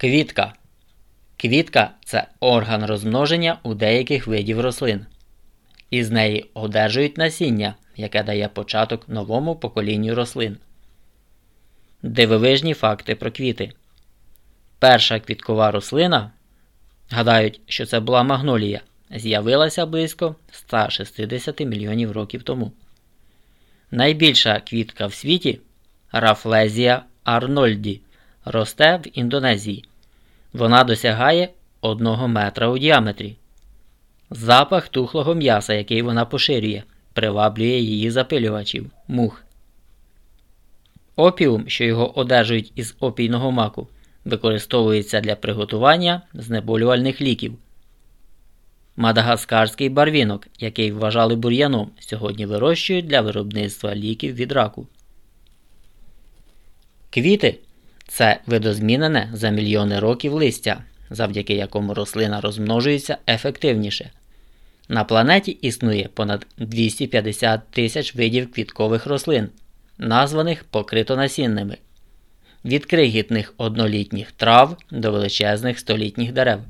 Квітка. Квітка це орган розмноження у деяких видів рослин. Із неї одержують насіння, яке дає початок новому поколінню рослин. Дивовижні факти про квіти. Перша квіткова рослина гадають, що це була магнолія, з'явилася близько 160 мільйонів років тому. Найбільша квітка в світі Рафлезія арнольді, росте в Індонезії. Вона досягає 1 метра у діаметрі. Запах тухлого м'яса, який вона поширює, приваблює її запилювачів мух. Опіум, що його одержують із опійного маку, використовується для приготування знеболювальних ліків. Мадагаскарський барвінок, який вважали бур'яном, сьогодні вирощують для виробництва ліків від раку. Квіти це видозмінене за мільйони років листя, завдяки якому рослина розмножується ефективніше. На планеті існує понад 250 тисяч видів квіткових рослин, названих покритонасінними, від кригітних однолітніх трав до величезних столітніх дерев.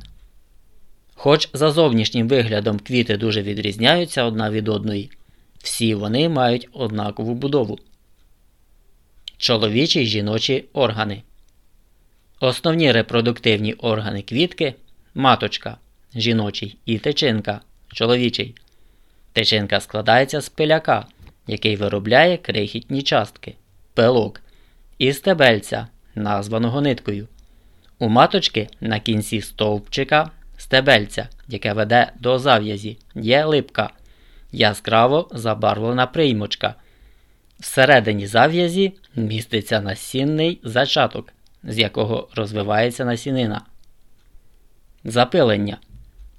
Хоч за зовнішнім виглядом квіти дуже відрізняються одна від одної, всі вони мають однакову будову. Чоловічі й жіночі органи. Основні репродуктивні органи квітки маточка жіночий і течинка чоловічий. Течинка складається з пиляка, який виробляє крихітні частки пилок і стебельця, названого ниткою. У маточки на кінці стовпчика стебельця, яке веде до зав'язі, є липка, яскраво забарвлена приймочка. Всередині зав'язі міститься насінний зачаток, з якого розвивається насінина. Запилення.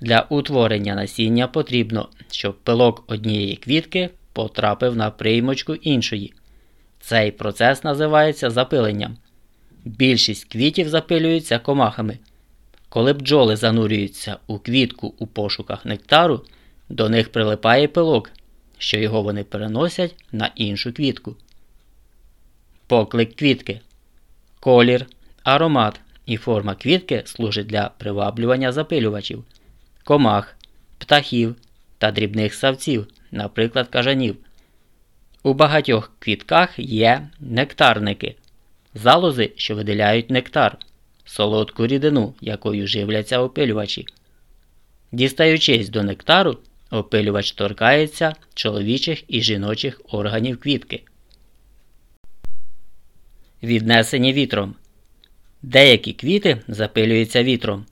Для утворення насіння потрібно, щоб пилок однієї квітки потрапив на приймочку іншої. Цей процес називається запиленням. Більшість квітів запилюються комахами. Коли бджоли занурюються у квітку у пошуках нектару, до них прилипає пилок, що його вони переносять на іншу квітку. Поклик квітки. Колір, аромат і форма квітки служить для приваблювання запилювачів, комах, птахів та дрібних савців, наприклад, кажанів. У багатьох квітках є нектарники, залози, що виділяють нектар, солодку рідину, якою живляться опилювачі. Дістаючись до нектару, опилювач торкається чоловічих і жіночих органів квітки. Віднесені вітром. Деякі квіти запилюються вітром.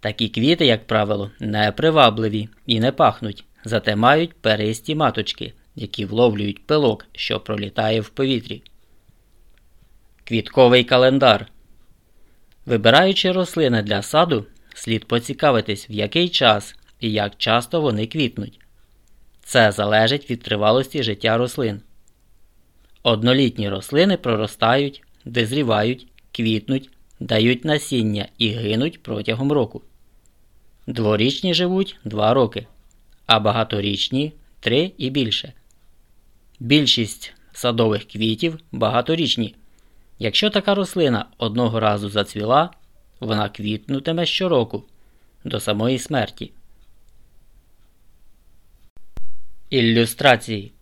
Такі квіти, як правило, не привабливі і не пахнуть, зате мають перисті маточки, які вловлюють пилок, що пролітає в повітрі. Квітковий календар. Вибираючи рослини для саду, слід поцікавитись, в який час і як часто вони квітнуть. Це залежить від тривалості життя рослин. Однолітні рослини проростають, дозрівають, квітнуть, дають насіння і гинуть протягом року. Дворічні живуть 2 роки, а багаторічні 3 і більше. Більшість садових квітів багаторічні. Якщо така рослина одного разу зацвіла, вона квітнутиме щороку до самої смерті. Ілюстрації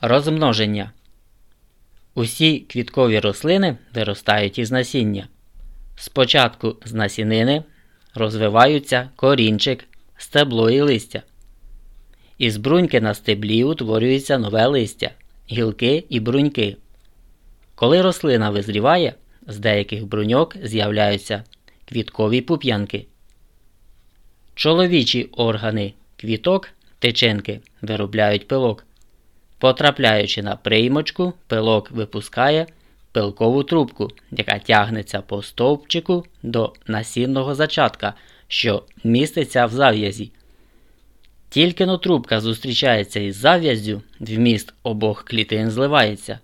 Розмноження Усі квіткові рослини виростають із насіння. Спочатку з насінини розвиваються корінчик, стебло і листя. Із бруньки на стеблі утворюється нове листя, гілки і бруньки. Коли рослина визріває, з деяких бруньок з'являються квіткові пуп'янки. Чоловічі органи квіток тичинки виробляють пилок. Потрапляючи на приймочку, пилок випускає пилкову трубку, яка тягнеться по стовпчику до насінного зачатка, що міститься в зав'язі. Тільки но трубка зустрічається із зав'язю, вміст обох клітин зливається.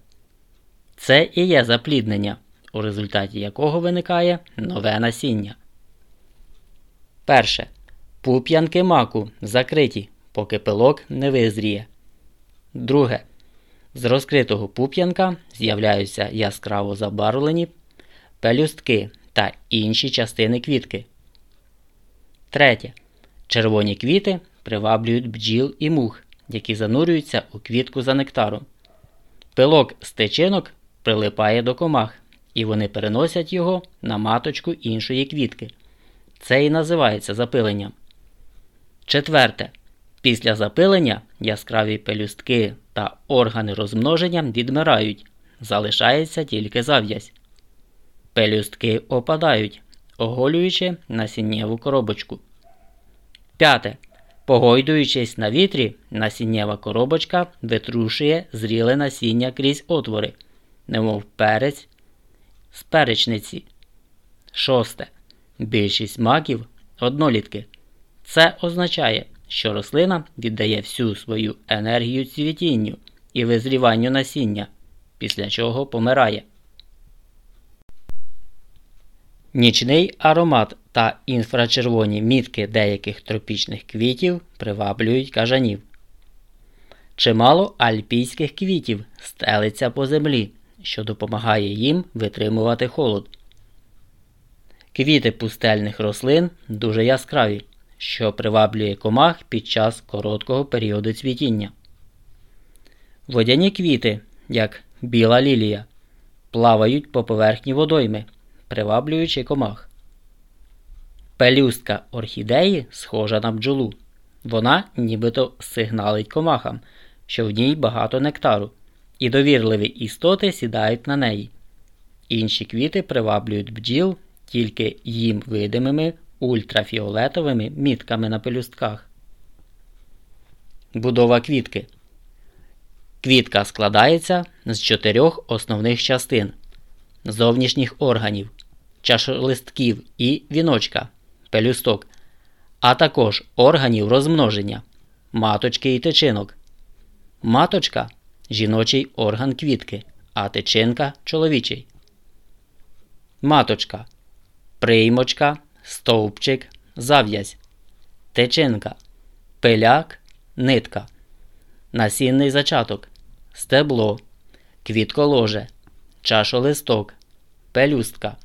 Це і є запліднення, у результаті якого виникає нове насіння. Перше. Пуп'янки маку закриті, поки пилок не визріє. Друге. З розкритого пуп'янка з'являються яскраво забарвлені пелюстки, та інші частини квітки. Третє. Червоні квіти приваблюють бджіл і мух, які занурюються у квітку за нектаром. Пилок з тичинок прилипає до комах, і вони переносять його на маточку іншої квітки. Це і називається запиленням. Четверте. Після запилення яскраві пелюстки та органи розмноження відмирають, залишається тільки зав'язь. Пелюстки опадають, оголюючи насіннєву коробочку. П'яте. Погойдуючись на вітрі, насіннєва коробочка витрушує зріле насіння крізь отвори, немов перець з перечниці. Шосте. Більшість маків однолітки. Це означає, що рослина віддає всю свою енергію цвітінню і визріванню насіння, після чого помирає. Нічний аромат та інфрачервоні мітки деяких тропічних квітів приваблюють кажанів. Чимало альпійських квітів стелиться по землі, що допомагає їм витримувати холод. Квіти пустельних рослин дуже яскраві, що приваблює комах під час короткого періоду цвітіння. Водяні квіти, як біла лілія, плавають по поверхні водойми, приваблюючи комах. Пелюстка орхідеї схожа на бджолу. Вона нібито сигналить комахам, що в ній багато нектару, і довірливі істоти сідають на неї. Інші квіти приваблюють бджіл тільки їм видимими ультрафіолетовими мітками на пелюстках. Будова квітки. Квітка складається з чотирьох основних частин зовнішніх органів, чашолистків і віночка пелюсток, а також органів розмноження, маточки і тичинок. Маточка жіночий орган квітки, а тичинка чоловічий. Маточка приймочка, стовпчик, зав'язь, течинка, пиляк, нитка, насінний зачаток, стебло, квітколоже, чашолисток, пелюстка.